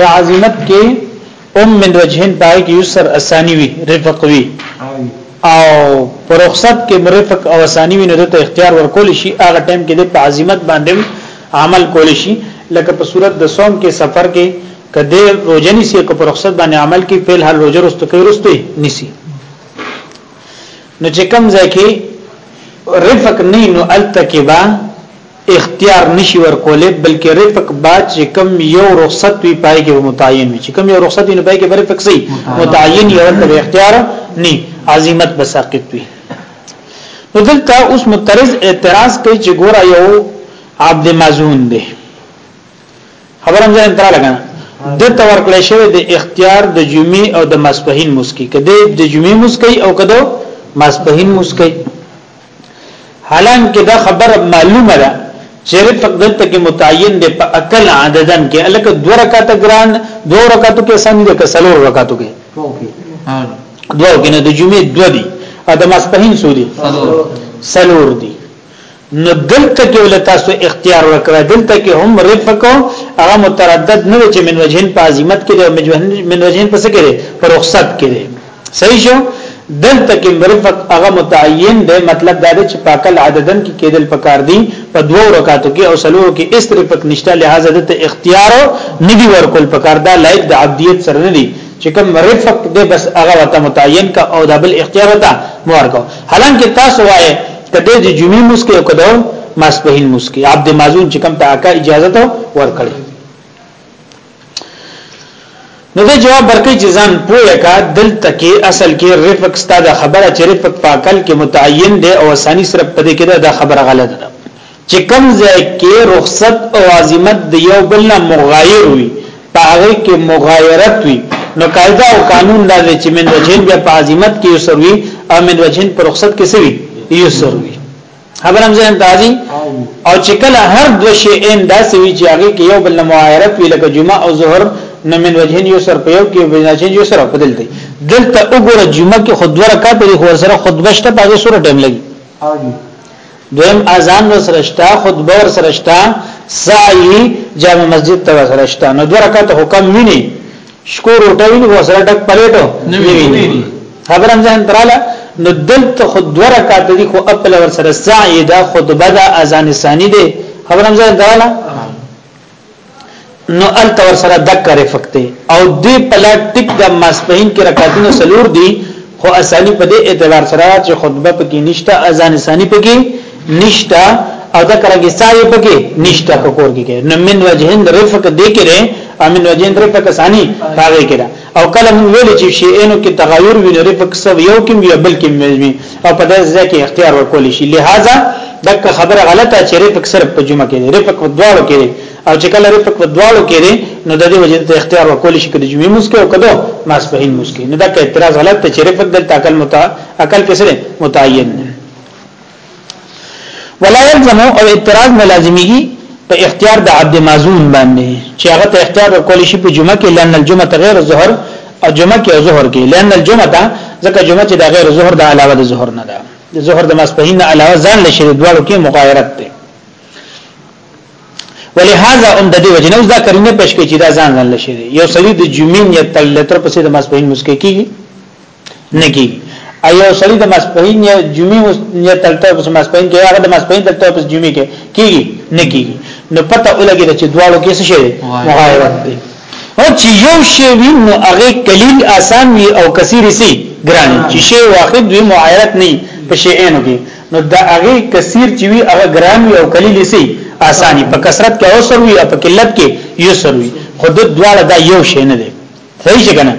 یا عظمت کې ام من وجهن پای کې یسر اسانی وی رفق وی او پرخصت کې مرفق او اسانی وی نو ته اختیار ورکول شي هغه ټیم کې د په عظمت باندې عمل کول شي لکه په صورت د صوم کې سفر کې کده روزنی سي کو پرخصت باندې عمل کې په حال روزه رست کې رستي نسی نو چې کم ځکه رفق نه نو التکبا اختیار نه شي ورکولی بلکې رفق به چې کوم یو رخصت وي پای کې به متعین وي چې کوم یو رخصت وي نو پای کې به رفق سي متعین یو ته اختیار نه عظمت به ساقط وي نو دلته اوس مترز اعتراض کوي چې ګوره یو عبد مازون دی خبر هم ځان تر لګا د تور کله شوی د اختیار د جمعې او د مسبهین مسکی کده د جمعې مسکی او کده مسبهین مسکی حالانکه دا خبره معلومه ده چې رفق دلته کې متعین دی په عقل عددن کې الک دو رکعت ګران دو رکعتو کې سم دي که سلور رکعتو کې دو کې نه د جمعې دو دي اته ماسپهین سو دي سلور دي نو دلته کې ول تاسو اختیار ورکړه دلته کې هم رفق هغه متردد نه چې من وجهن په عظمت کې او من وجهن په څه کې په رخصت کې صحیح شو دلته کې مرفق هغه متعین دی مطلب دا دی چې پاکل عددن کې کېدل پکار دي په دوو رکعاتو کې او سلورو کې اس رفق نشته لہذا دته اختیار نه دی ورکول پکار دا لایق د عبدیت سره نه دی چې کوم مرفق دی بس هغه وته متعین کا او دبل اختیار وته مور کو حالانکه تاسو وایي کده د جمعې مسکه او کده ماسپهین مسکه عبد مازون چې کوم ته اکا اجازه ته ورکړي نو دا جواب ورکړي چې ځان پوهه کا دلته کې اصل کې رفق ستاده خبره چې رفق په عقل کې متعین دی او اسانی صرف په دې کې دا خبره غلطه ده چې کم ځای کې رخصت او عظمت د یو بل نه مغایر وي په هغه کې مغایرت وي نو قاعده او قانون دا دی چې من وجهین بیا په عظمت کې یو سروي او من وجهین پر رخصت کې سوي یو سروي خبرم ځین تازي او چې کله هر دو شی ان داسې وی چې هغه کې یو بل معایرت وی لکه جمعه او ظهر نو من وجهین یو سر په یو کې بناچین یو سر په دل دی دلته وګوره جمعه کې خود ورکا په خو سره خطبه شته په هغه سره ټیم لګي دویم اذان ور سره شته خطبه ور سره شته سعی جامع مسجد ته ور سره شته نو دوه رکعات حکم ویني شکور روټه ویني خو سره ډک پلیټ نه ویني خبر هم ځان تراله نو دلته خو دوه رکعات دي خو خپل ور سره سعی دا خطبه دا اذان ثانی دي خبر هم ځان تراله نو ال تور سره دک کرے فکتے او دی پلا ټیک د ماسپین کې رکعاتونه سلور دي خو اسانی په دې اعتبار سره چې خطبه پکې نشته اذان ثانی پکې نشته او دا کرګي سای پکې نشته کور کې کې نو من وجهن رفق دې کې ده امن وجهن رفق ثانی هغه کې ده او کله موږ ویل چې شی انو کې تغیر وی رفق سو یو کې یو بل کې مې او په دې ځای کې اختیار ورکول شي لہذا دغه خبره غلطه چې رفق صرف په جمعه کې رفق په دواړو کې او چې کله رفق په دواړو کې دی نو د دې وجه ته اختیار ورکول شي کله جمعې مسکه او کله ماسپهین مسکه نو دا کې اعتراض غلط دی چې رفق دلته عقل متا عقل کې سره متعین دی ولا يلزم او اعتراض نه لازميږي په اختیار د عبد معزون باندې چې هغه ته اختیار ورکول شي په جمعه کې لن الجمعه غیر الظهر او جمعه کې ظهر کې لن الجمعه ځکه جمعه چې د غیر ظهر د علاوه د ظهر نه ده د ظهر د ماسپهین علاوه ځان لشي د دوالو کې مغایرت ده ولهذا هم د دې وجه نه اوس دا کرینه پېښ کوي چې دا ځان ځان لشي دی یو سړی د جمعې نیت تل لتر پسې د مسبهین مسکې کیږي نه کیږي ایو سړی د مسبهین یا جمعې نیت تل لتر پسې مسبهین کې هغه د مسبهین تل لتر پسې جمعې کې کیږي نه کیږي نو پته ولګی چې دواړو کې څه شي مغایرت دی او چې یو شی وي نو هغه قلیل آسان وي او کثیر سي ګران چې شی واحد وي معایرت نه په شیانو کې نو دا هغه کثیر چې وی هغه ګران وی او قلیل سي اساني په کثرت کې اوسر وی او په قلت کې یسر وی خود دواړه دا یو شی نه دی صحیح څنګه نه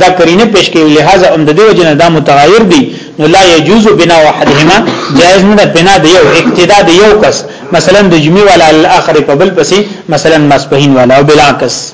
دا کرینه پیش کوي لہذا هم د دې وجنه دا متغیر دي نو لا يجوز بنا واحدهما جائز نه ده بنا د یو اقتدا د یو کس مثلا د جمی والا الاخر په بل پسې مثلا مسبهین والا او بلا کس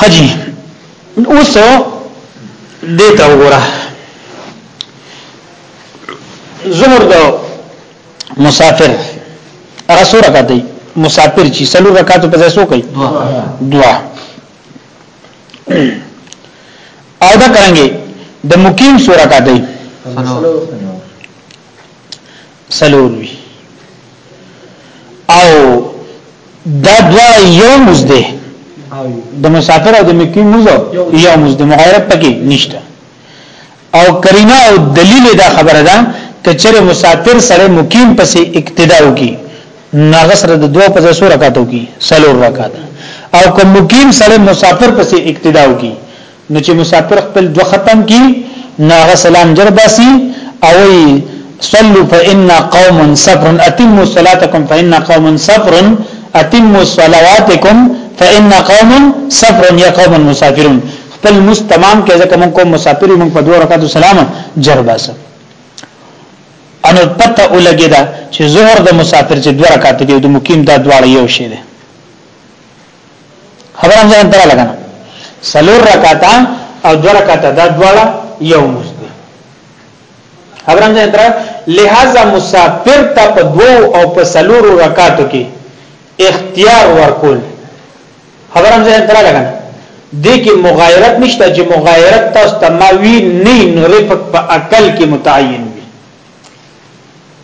خجی اوس دیتا وګوره زهر د مسافر هغه سو رکعت دی مسافر چې سلو رکعت په ځای سو کوي دوا او دا کرانګي د مقیم سو رکعت دی څلور وی او دا دوا یو مزده د مسافر او د مکی مزه یو مزده مغایرت پکې نشته او کرینا او دلیل دا خبره ده کچره مسافر سره مقیم پسې اقتدا وکي ناغه سره د دوه په څو رکعاتو کې سلور رکعات او کوم مقیم سره مسافر پسې اقتدا وکي نو چې مسافر خپل دو ختم کی ناغه سلام جر باسی او صلوا فإنا قوم صفر اتموا صلاتكم فإنا قوم صفر اتموا صلواتكم فإنا قوم صفر يا قوم مسافرون خپل مس تمام کې ځکه مونږ کوم مسافر مونږ په دوه رکعاتو سلام جر باسه انو پته ولګی دا چې زهر د مسافر چې دوه رکعات کې د مقیم دا دواړه یو شی دی خبره ځان ته لګنه سلور رکعاتا او دو رکعاتا دا دواړه یو مزد خبره ځان ته لہذا مسافر ته په دو او په سلور رکعاتو کې اختیار ورکول خبره ځان ته لګنه دې کې مغایرت نشته چې مغایرت تاسو ته ما وی نه نو رفق په عقل کې متعین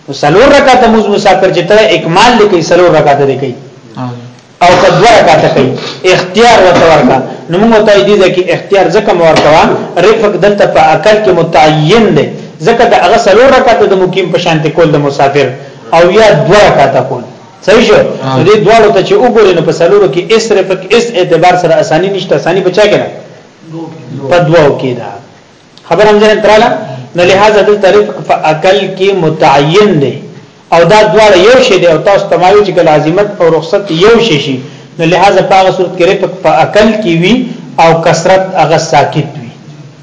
نو سلور رکعات موز مسافر چې ته اکمال لیکي سلور رکعات لیکي او کدو رکعات کوي اختیار ورته ورکا نو موږ ته دې ځکه اختیار ځکه مو ورکوا رفق دلته په عقل کې متعین دی ځکه د هغه سلور رکعات د مقیم په شان کول د مسافر او یا دو رکعات کول صحیح شو نو دې دواړو ته چې وګورئ نو په سلورو کې اس رفق اس اعتبار سره اساني نشته اساني بچا کړه په دواو کې دا خبر هم ځنه تراله نو لہذا د طرف فاکل کې متعین دی او دا دواړه یو شی دی او تاسو تمایو چې کله عظمت او رخصت یو شی شي نو لہذا په هغه صورت کې رفق فاکل کې وی او کثرت هغه ساکت وی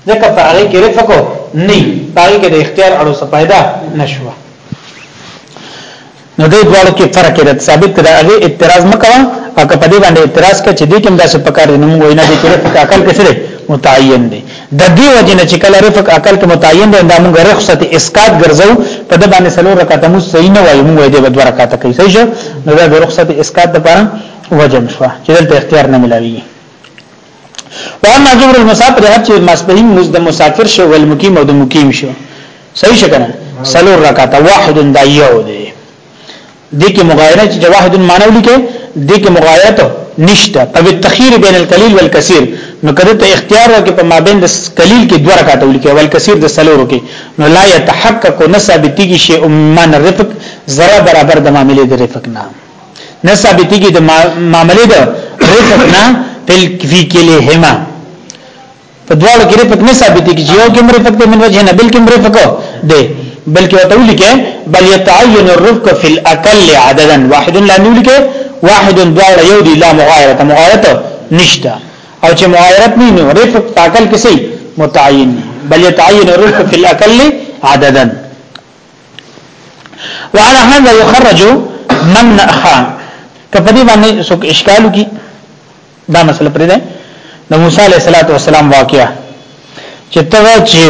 ځکه په هغه کې رفق نه پاره کې د اختیار اړو څه پیدا نشوه نو دې دواړو کې فرق دی ثابت دی هغه اعتراض مکوا او که په دې باندې اعتراض کوي چې دې کوم داسې پکار دی نو موږ وینا دي چې رفق عقل کې سره متعین دی د دې وجه نه چې کله رفق عقل کې متعین دی دا موږ رخصت اسقاط ګرځو په دې باندې سلو رکعات مو صحیح نه وایو موږ دې دوه رکعات کوي صحیح شو نو دا د رخصت اسقاط لپاره وجه مشوه چې دلته اختیار نه ملاوي واما ظهر المسافر هر چې مسبهین مز د مسافر شو ول مقیم او د مقیم شو صحیح شکنه سلور رکعات واحد دا یو دی دې کې مغایره چې واحد معنی ولیکه دې کې مغایرت نشته په تخیر بین القلیل والکثیر نو کله ته اختیار وکې په مابین د قلیل کې دوه رکعات ولیکه ول کثیر د سلور کې نو لا یتحقق نسبتیږي شی امن رفق ذره برابر د معاملې د رفق نه نه ثابتي کې د معاملې د رفق نه فل فی کلهما په دواړو کې رفق نه ثابتي کې یو کې رفق د من وجه نه بل کې رفق دی بلکې وته ولیکه بل يتعين الرفق في الاقل عددا واحد لا نولکه واحد دواړه یو دی لا مغایرت مغایرت نشته او چې مغایرت نه نو رفق تاکل کې سي متعین بل يتعين الرفق في الاقل عددا وعلى هذا يخرج من اخا کپه دې باندې څوک اشکال کی دا مسله پرې ده د موسی عليه السلام واقعا چې تغه چې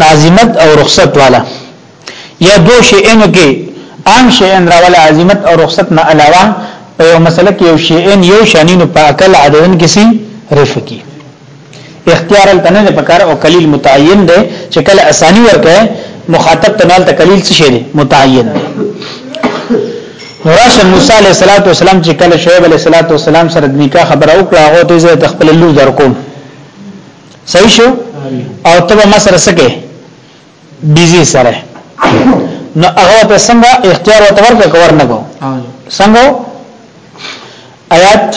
عظمت او رخصت والا یا دو شیئن کې عام شیئن راواله عظمت او رخصت نه علاوه په یو مسله کې یو شیئن یو شانینو په عقل عددن کې سي رفقي اختیار تنه نه پکار او قلیل متعین دی چې کله اسانی ورکه مخاطب تنال ته قلیل څه شي دی متعین دی راشه موسی علیہ الصلوۃ والسلام چې کله شعیب علیہ الصلوۃ والسلام سره د نکاح خبره وکړه هغه ته زه تخپل لو درکوم صحیح شو او ته ما سره سکه بیزی سره نو هغه ته څنګه اختیار ورته ورکړ کور نه کو څنګه آیات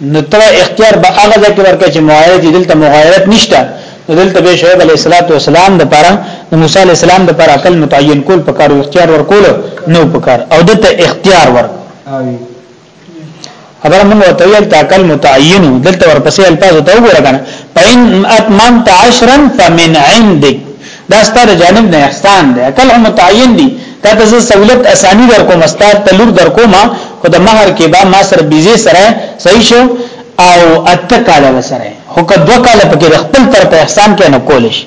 نو تر اختیار به هغه ځکه ورکه چې مغایرت دلته مغایرت نشته دلته به شعیب علیه السلام د پاره د موسی علیه السلام د پاره عقل متعین کول په کارو اختیار ورکول نو په کار او دته اختیار ورک خبر موږ ته یو عقل متعین دلته ورپسې الفاظ ته وګورئ کنه پاین اتمام تعشرن فمن عندک دا ستاره جانب نه احسان دی عقل هم متعین دی تا ته سہولت اسانی در کوم استاد ته لور در کوم خو د مہر کې با ما سره بيزي سره صحیح شو او اته کال وسره هو که دوه کال پکې د خپل تر په احسان کې نه کول شي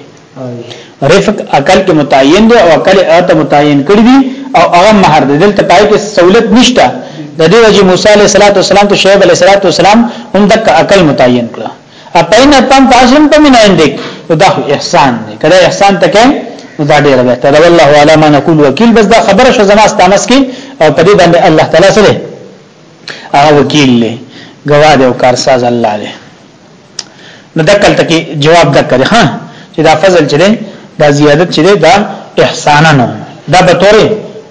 رفق عقل کې متعین دی او عقل اته متعین کړی دی او هغه مہر دی دلته پای کې سہولت نشته د دې وجه موسی علیه السلام ته شعیب علیه السلام هم دک عقل متعین کړ اپین اتم فاشن په مینا اندیک نو دا خو احسان دی کله احسان تکې نو دا ډیر به ته والله علی ما نقول وکیل بس دا خبره شو زما ستامس کې او په دې باندې الله تعالی سره هغه وکیل له گواه دی او کارساز الله دی نو دکل تکي جواب دکړي ها چې دا فضل چره دا زیادت چره دا احسانانو دا به تورې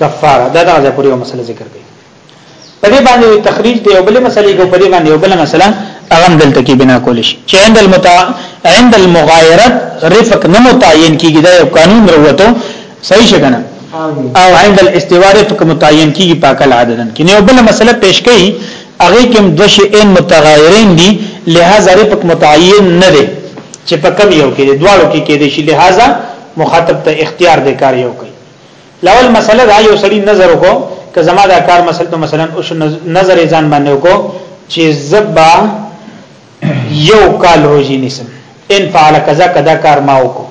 کفاره دا دغه پورې یو مسله ذکر کړي په دې باندې تخریج دی او بل مسلې کو په دې باندې یو بل مسله هغه دلته کې بنا کول شي چې عند المتا عند المغایرت رفق نه متعین کیږي دا یو قانون وروته صحیح شګنه او عند الاستوار رفق متعین کیږي پاکل عددن کې یو بل مسله پیش کړي هغه کوم د شی ان متغیرین دي لہذا رفق متعین نه دي چې په کم یو کې دواړو کې کې دي شي لہذا مخاطب ته اختیار دی کار یو کوي لول مسله دا یو سړی نظر وکړو که زما دا کار مسله ته مثلا او شو نظر یې ځان باندې وکړو چې زبا یو کال روزي نسم ان فعل کذا کدا کار ما وکړو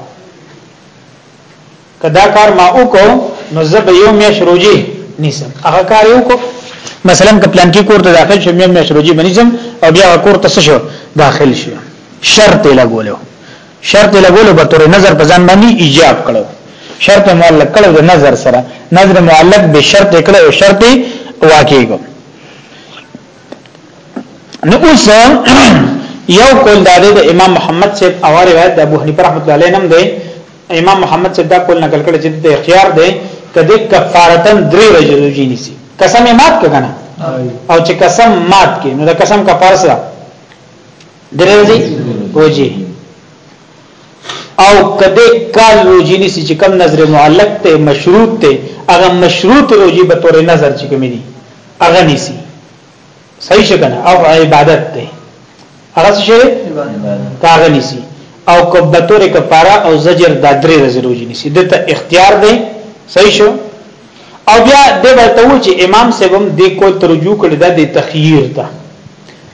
کدا کار ما وکړو نو زب یو میش روزي نسم هغه کار یو کو مثلا که پلان کې کور ته داخل شوم یو میش روزي بنسم او بیا کور ته شو داخل شو شرط لګولو شرط لګولو په تور نظر په ځان باندې ایجاب کړو شرط معلق کړو د نظر سره نظر معلق به شرط کړو او شرط واقع کو نو اوس یو کول د امام محمد سے او روایت د ابو حنیفه رحمۃ اللہ علیہ نم دی امام محمد سے دا کول نقل کړي چې د اختیار دی کدی کفارتن درې ورځې روزي نیسی قسم مات کړه او چې قسم مات کې نو د قسم کفاره سره درځي روزي او کده کال روزي نسی چې کم نظر معلق ته مشروط ته هغه مشروط روزي به تور نظر چې کوم دي هغه نسی صحیح شګنه او عبادت ته هغه څه شي هغه نسی او کبتور کفاره او زجر د درې ورځې روزي نسی دته اختیار دی صحیح شو او بیا د ورته و چې امام سبم د کو ترجو کړی د تخییر ته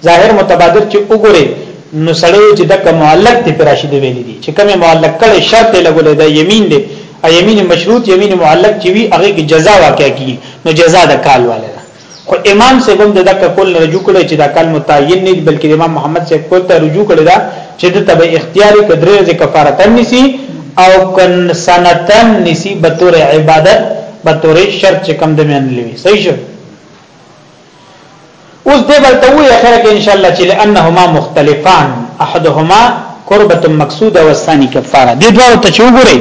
ظاهر متبادر چې وګوره نو سړی چې دک معلق دی پر راشد ویل دي چې کوم معلق کړي شرط لګولې دا یمین دی ا یمین مشروط یمین معلق چې وی هغه کې جزا واقع کی نو جزا د کال والا ده خو امام صاحب هم دک کول رجوع کړي چې دا کال متعین نه بلکې امام محمد صاحب کول ته رجوع کړي دا چې د تبع اختیاري کدرې ز کفارت نسی او کن سنتن نسی بطور عبادت بطور شرط چې کم د مین لوي صحیح شو اوس دې بل ته وی اخر کې ان شاء الله چې لانهما مختلفان احدهما قربت مقصوده والثاني کفاره دې دوه ته چوغوري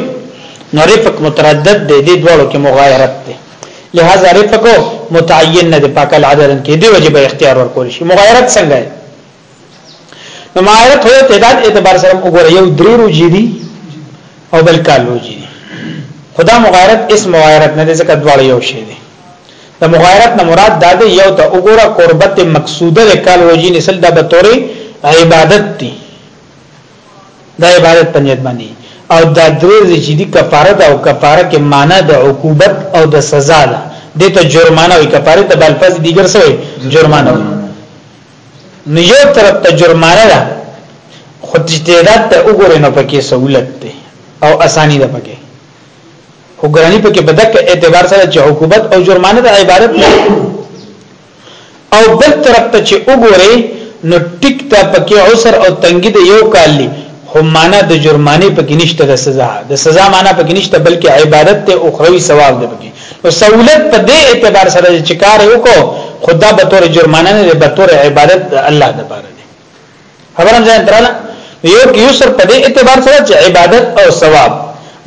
نو رفق متردد دې دې دوه کې مغایرت دې لہذا رفق متعین نه دې پاک العدد کې دې وجب اختیار ورکول شي مغایرت څنګه نو معایر په تعداد اعتبار سره وګوره یو درې روزي دي او بل کال روزي دي خدا مغایرت اسم مغایرت نه دي ځکه دواړه یو شی دي د مغایرت نه مراد دا دی یو ته وګوره قربت مقصوده د کال روزي نسل د بتوري عبادت دي دا عبادت په نیت باندې او دا درې چې دي کفاره او کفاره کې معنی د عقوبت او د سزا ده دته جرمانه وي کفاره ته بل پس دیګر سوی جرمانه وي نو یو طرف ته جرمانه ده خو چې تعداد ته وګورئ نو پکې سہولت ده او اسانی ده پکې خو ګرانی پکې بدک اعتبار سره چې عقوبت او جرمانه ده عبارت نه او بل طرف ته چې وګورئ نو ټیک ته پکې عسر او تنګي ده یو کال لی خو معنا د جرمانه پکې نشته د سزا د سزا معنا پکې نشته بلکې عبادت ته اخروی ثواب ده پکې نو سہولت په دې اعتبار سره چې کار وکړو خدا به تور جرمانه نه به تور عبادت الله د پاره دی خبره ځان تراله یو کې یسر په دې اعتبار سره چې عبادت او ثواب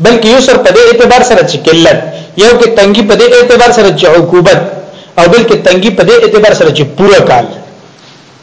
بلکې یسر په دې اعتبار سره چې قلت یو کې تنګي په دې اعتبار سره چې عقوبت او بلکې تنګي په دې اعتبار سره چې پوره کال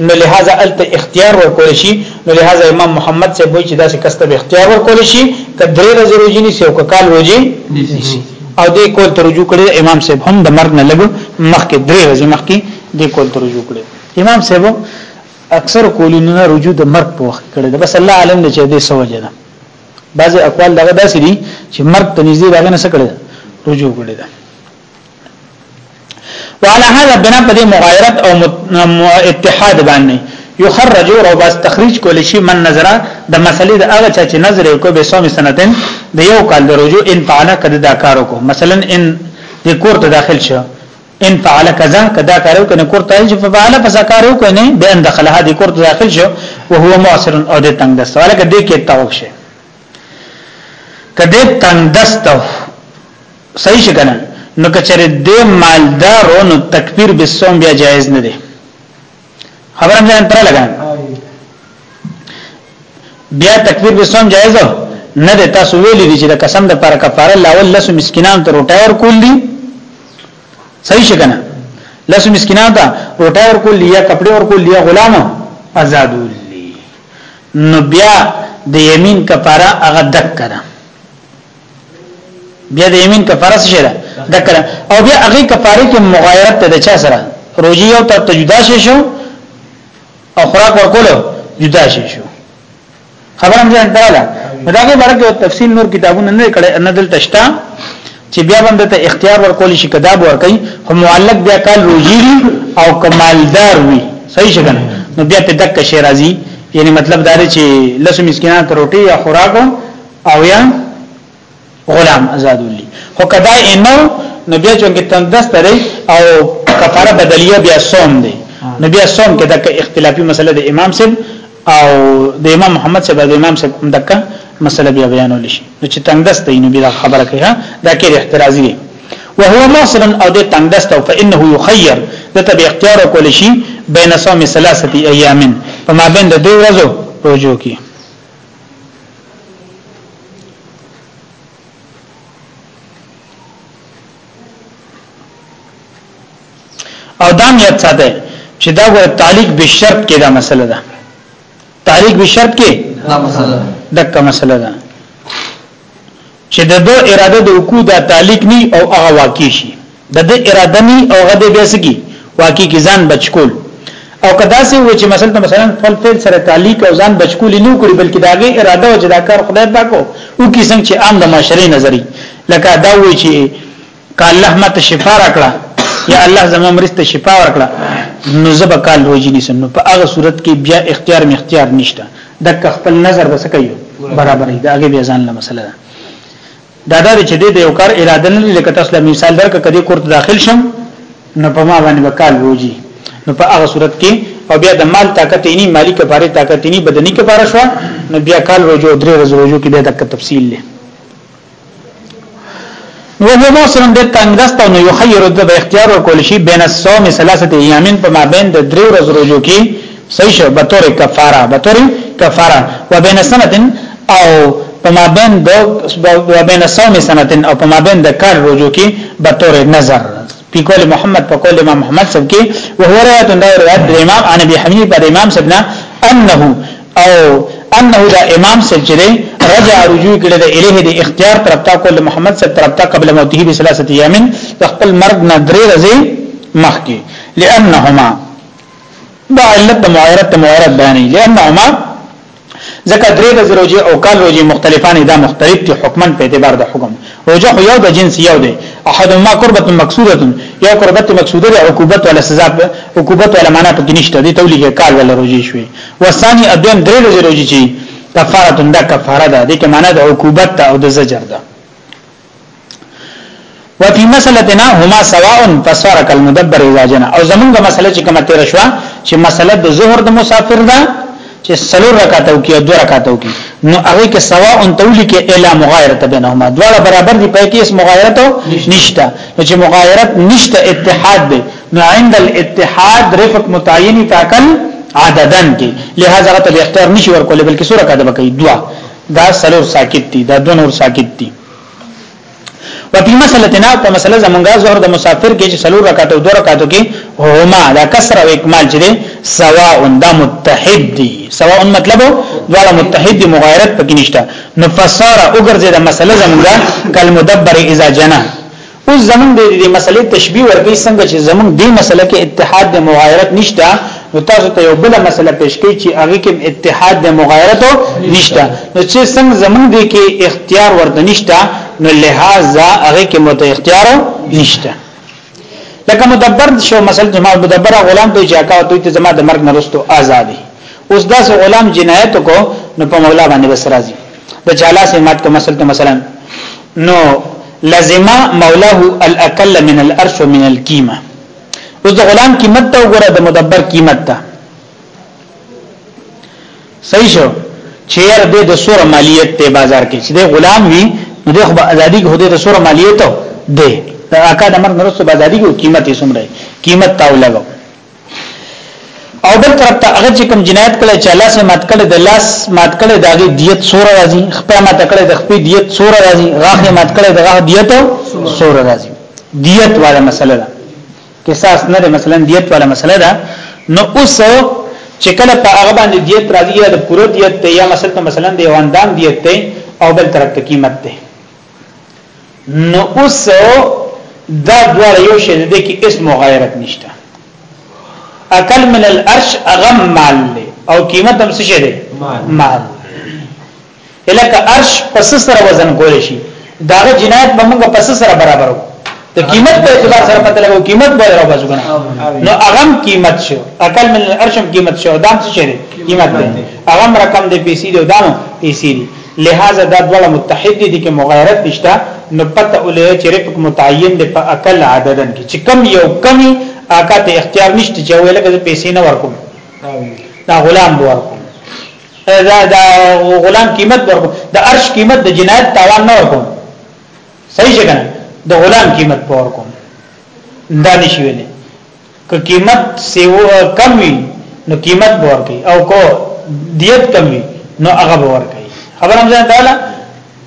نو لہذا الته اختیار ورکول شي نو لہذا امام محمد صاحب وایي چې دا څه کسته به اختیار ورکول شي کدرې ورځې روزي ني سي او کال روزي نيسي او دې کول تر رجوع کړي امام صاحب هم د مرګ نه لګو مخکې درې ورځې مخکې دې کول تر رجوع کړي امام صاحب اکثر کولونو نه رجوع د مرګ په وخت کړي بس الله عالم نه چې دې سوجه ده بعضي اقوال دغه داسې دي چې مرګ ته نږدې راغنه سکړي رجوع کړي وعلى هذا بنا په دې مغایرت او اتحاد باندې یخرج او بس تخریج کول شي من نظر د مسلې د هغه چا چې نظر کو به سوم سنتن د یو کال د رجوع ان فعل کده دا کارو کو مثلا ان د کور ته داخل شو ان فعل کذا کدا کارو کنه کور ته چې فعل فسا کارو کنه به ان دخلها د کور ته داخل شو او هو معسر او د تنگ دست ولکه د کې توښه کده تنگ دست صحیح شګنه نو کچره د مالدارو نو تکبیر بالصوم بیا جایز نه دی خبر هم ځان پر لګا بیا تکبیر بالصوم جایز نه دی تاسو ویلې دي چې د قسم د پر کفاره لاول لس مسکینان ته روټه ور کول دي صحیح شګنه لس مسکینان ته روټه ور کول یا کپڑے ور کول یا غلام آزادول نو بیا د یمین کفاره هغه دک کړه بیا د یمین کفاره څه ده دکړه او بیا هغه کفاره کې مغایرت ته د چا سره روزي یو تر ته جدا شي شو او خوراک ورکول جدا شي شو خبرم ځان دراله داګه برکه تفصیل نور کتابونه نه کړي ان دل تشتا چې بیا هم ته اختیار ورکول شي کتاب ورکي هم معلق بیا کال روزي او کمالدار وي صحیح څنګه نو بیا په دک شي راځي یعنی مطلب دا دی چې لسو مسکینان ته روټي یا خوراک او یا غلام آزادول دي خو کدا یې نو نو بیا چې تندست لري او کفاره بدلیه بیا صوم دی نو بیا صوم کې دغه اختلافي مسله د امام سب او د امام محمد سب د امام سب هم دغه مسله بیا بیانول شي نو چې تندست دی نو بیا خبره کوي دا کې احترازي دی وهو ماصر او د تندست او فانه يخير دته به اختیار کول شي بین صوم ثلاثه ایام په مابین د دوه ورځو روزو کې او دا نیت ساته چې دا ګور تعلق به شرط کې دا مسله ده تعلق به شرط کې دا مسله ده دغه مسله ده چې د ده اراده د وقوع دا تعلیق نی او هغه واقع شي د ده اراده نی او هغه د بیا سګي واقع کی ځان بچکول او کدا سه و چې مثلا مثلا فل فعل سره تعلیق او ځان بچکول نه کړی بلکې داغه اراده او جداکار خدای پاکو او کی څنګه چې عام د معاشري نظری لکه دا وی چې که الله ما ته شفا راکړه یا الله زما مریض ته شفا ورکړه نو زه به کال روزي نیسم نو په هغه صورت کې بیا اختیار می اختیار نشته دک خپل نظر د سکیو برابرې دا هغه بیا ځان له مسله ده دا دا چې د یو کار اراده نه لکه تاسو له مثال درک کدي کوړه داخل شم نو په ما باندې وکال روزي نو په هغه صورت کې او بیا د مال طاقت یې نه مالی کفاره طاقت یې نه بدني کفاره شو نو بیا کال روزو درې ورځې روزو کې بیا د تفصیل له وهو موسم د تنګدست او یخیر د به اختیار او کول شي بین الصوم ثلاثه ایامین په مابین د درې ورځې روزو کې صحیح شو به تور کفاره به تور کفاره و بین سنتن او په مابین د و بین صوم سنتن او په مابین د کال روزو کې به تور نظر فی قول محمد په قول امام محمد صاحب کې وهو روایت دا روایت د امام عن ابي حنیفه پر امام صاحب نه انه او انه دا امام صاحب چې رجع رجوع کړي د الیه د اختیار طرف ته قول محمد صاحب طرف ته قبل موته به ثلاثه ایام خپل مرګ نه درې ورځې مخکې لانهما دا علت معیرت معیرت بیانې لانهما ځکه درې ورځې روزي او کال روزي مختلفان دا مختلف دي حکما په اعتبار د حکم روزه خو یو د جنس یو دی احد ما قربت مقصوده یو قربت مقصوده د عقوبت ولا سزا عقوبت ولا معنا په نشته دي تولیه کال ولا روزي شوي وسانی ادم درې ورځې روزي چی کفاره دا کفاره ده د کې معنا د عقوبت او د زجر ده وفي مسلتنا هما سواء فسار كالمدبر اذا جنا او زمونږه مسله چې کومه تیر شو چې مسله د ظهر د مسافر ده چې سلور رکعات او کې دو رکعات او کې نو هغه کې سواء تولی کې الا مغایرت بینهما دواړه برابر دي په کې اس مغایرت نشته نو چې مغایرت نشته اتحاد دی نو عند الاتحاد رفق متعین فاکل عددن کې لہذا غته اختیار نشي ورکول بلکې سوره کده بکې دوا دا سلور ساکت دي دا دوه نور ساکت دي وفي مسلتنا په مسله زمونږه زهر د مسافر کې چې سلور رکعات او دوه رکعاتو کې هما دا کسر او اکمال چې سواء دا متحد دي سواء مطلب دواړه متحد دي مغایرت پکې نشته نو فساره وګرځي د مسله زمونږه کلمدبر اذا جنا اوس زمونږ د دې مسلې تشبيه ورګي څنګه چې زمونږ دې مسله کې اتحاد د مغایرت نشته نو تاسو ته یو بل مسله پیش کړي چې هغه کې اتحاد د مغایرت نشته نو چې څنګه زمونږ دې کې اختیار ورته نشته نو لہذا هغه کې مت اختیار نشته لکه مدبر شو مثلا جماع مدبر غلام ته چاکا او ته زما د مرګ نرستو ازادي اوس دا غلام جنایت کو نو په مولا باندې بس راځي د چالا سمات کوم اصل ته مثلا نو لزما مولاه الاقل من الارش ومن القيمه اوس د غلام قیمت ته وګوره د مدبر قیمت ته صحیح شو چیر د د سور مالیت ته بازار کې چې د غلام وي نو د خو ازادي کې هده د سور مالیت ده د اکا د مرګ نرسو ازادي کې قیمت یې سمره قیمت تاو لګو او بل طرف ته هغه چې کوم جنایت کړي چې الله سي مات کړي د لاس مات کړي داغي دیت سور راځي خپل مات کړي د خپل دیت سور راځي غاخ مات کړي د غاخ دیت سور راځي دیت والا مسله ده قصاص نه ده مثلا دیت والا مسله ده نو اوس چې کله په هغه باندې دیت راځي یا د پوره دیت ته یا مثلا مثلا د یواندام دیت ته او بل طرف ته قیمت ته نو اوس دا دوړ یو شی دی کې اسم غیرت نشته اکل من الارش اغم مال له او قیمت هم څه شی دی مال الکه ارش پس سره وزن کول شي داغه جنایت به موږ پس سره برابر وو د قیمت په اعتبار سره پته لګو قیمت به راو باسو کنه نو اغم قیمت شو اکل من الارشم قیمت شو دام څه شي قیمت دی اغم رقم دی پیسې دی دام پیسې دی لهذا دا دواړه متحد دي کې مغایرت نشته نو پته ولې چې رفق متعین دی په اقل عددن کې چې کم یو کمی آقا ته اختیار نشته چې ویل کې پیسې نه ورکوم دا غلام به ورکوم دا دا غلام قیمت ورکوم دا عرش قیمت د جنایت تاوان نه ورکوم صحیح څنګه د غلام قیمت په ورکوم دا نشي ویلې که قیمت سیو کم وي نو قیمت به ورکړي او کو دیت کم وي نو هغه به ورکړي خبر هم ځان داله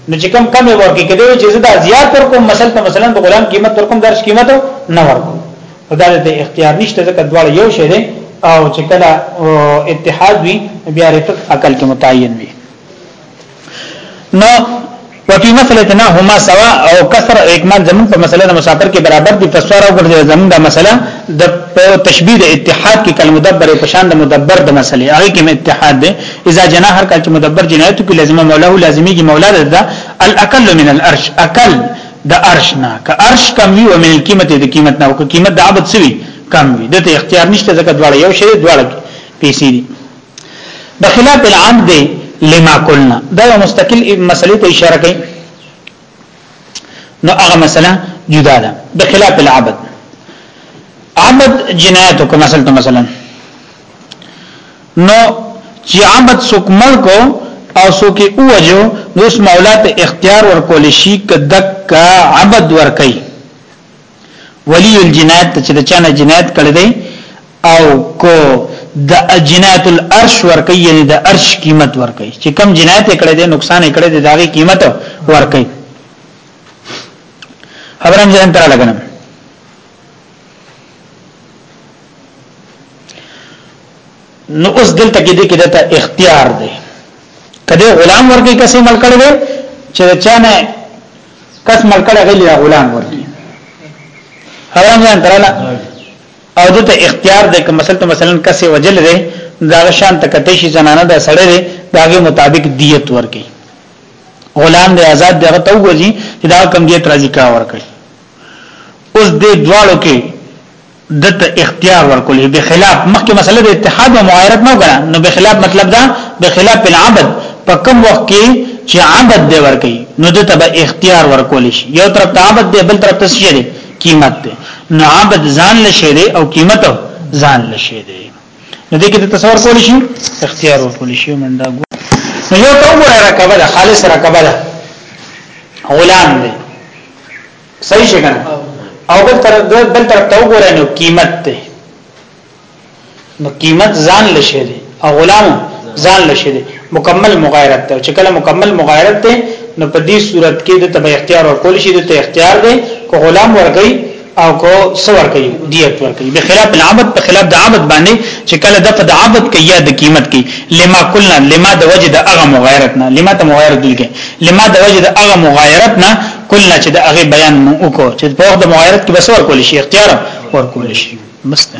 نو چې کم کم ورکړي کله چې زدا زیات ورکوم مثلا ته مثلا د غلام قیمت ورکوم درش قیمت نه ورکوم خدا دې اختیار نشته ځکه دواړه یو شی دی او چې کله اتحاد وي بیا رفق عقل کې متعین وي نو وفي مسلتنا هما سوا او کسر او اکمال زمون په مسله د مسافر کې برابر دي پس سره وګرځي زمون د مسله د تشبيه د اتحاد کې کلمه مدبر په شان د مدبر د مسلې هغه کې اتحاد ده اذا جنا هر کله چې مدبر جنایت کې لازمه مولا هو لازمي کې مولا ده الاقل من الارش اقل د ارش نه که ارش کم وي او من قیمت د قیمت نه او که قیمت د عبد سوي کم وي د اختیار نشته ځکه دواړه یو شی دواړه پیسې دي د خلاف العام دی لما قلنا دا یو مستقل مسلې ته اشاره کوي نو هغه مسله جدا ده د خلاف العبد عبد جنایت کو مثلا ته مثلا نو چې عبد څوک مړ کو او څوک یې اوجو نو اس مولا ته اختیار ورکول شي کدک عبد ورکي ولی الجنایت چې د چانه جنایت کړی دی او کو د جنایت الارش ورکي یعنی د ارش قیمت ورکي چې کم جنایت کړی دی نقصان کړی دی داغي قیمت ورکي خبرم ځان تر لګنم نو اوس دلته کې دې کې دته اختیار دی کله غلام ورکي کسې ملکړ دی چې چانه کس مل کړه غلی غلام ورکی خبره مې انتراله او دته اختیار د کوم مثلا مثلا کس وجل دی دا شان تکته شي زنانه د سړی دی داغه مطابق دیت ورکی غلام دی آزاد دی غته وګوري چې دا کم دیت راځي کا ورکی اوس دې دواړو کې دته اختیار ورکول به خلاف مخکې مسله د اتحاد او معایرت نه وګڼه نو به خلاف مطلب دا به خلاف العبد په کوم وخت کې چې عبد دی ورکی نو دته به اختیار ورکول شي یو طرف ته عبد دی بل طرف ته شي دی قیمت دی نو عبد ځان لشي دی او قیمت ځان لشي دی نو دې کې تصور کول شي اختیار ورکول شي منډه نو یو ته وګوره رکبه ده خالص رکبه ده غلام دی صحیح شګه او بل تر بل تر تو ګورې نو قیمت ته نو قیمت ځان لشه دي او غلام ځان لشه دي مکمل مغایرت ته چې کله مکمل مغایرت ته نو په دې صورت کې د تبع اختیار او کول شي د ته اختیار دی کو غلام ورګي او کو سور کوي دیت ورګي به خلاف العبد په خلاف د عبد باندې چې کله د فد عبد کې یا د قیمت کې لما کلنا لما د وجد اغه مغایرت نه لما ته مغایرت دلګي لما د وجد اغه مغایرت نه کله چې د هغه بیان مو وکړو چې په وخت د معاینت کې بس ورکول شي اختیار ورکول شي بس ده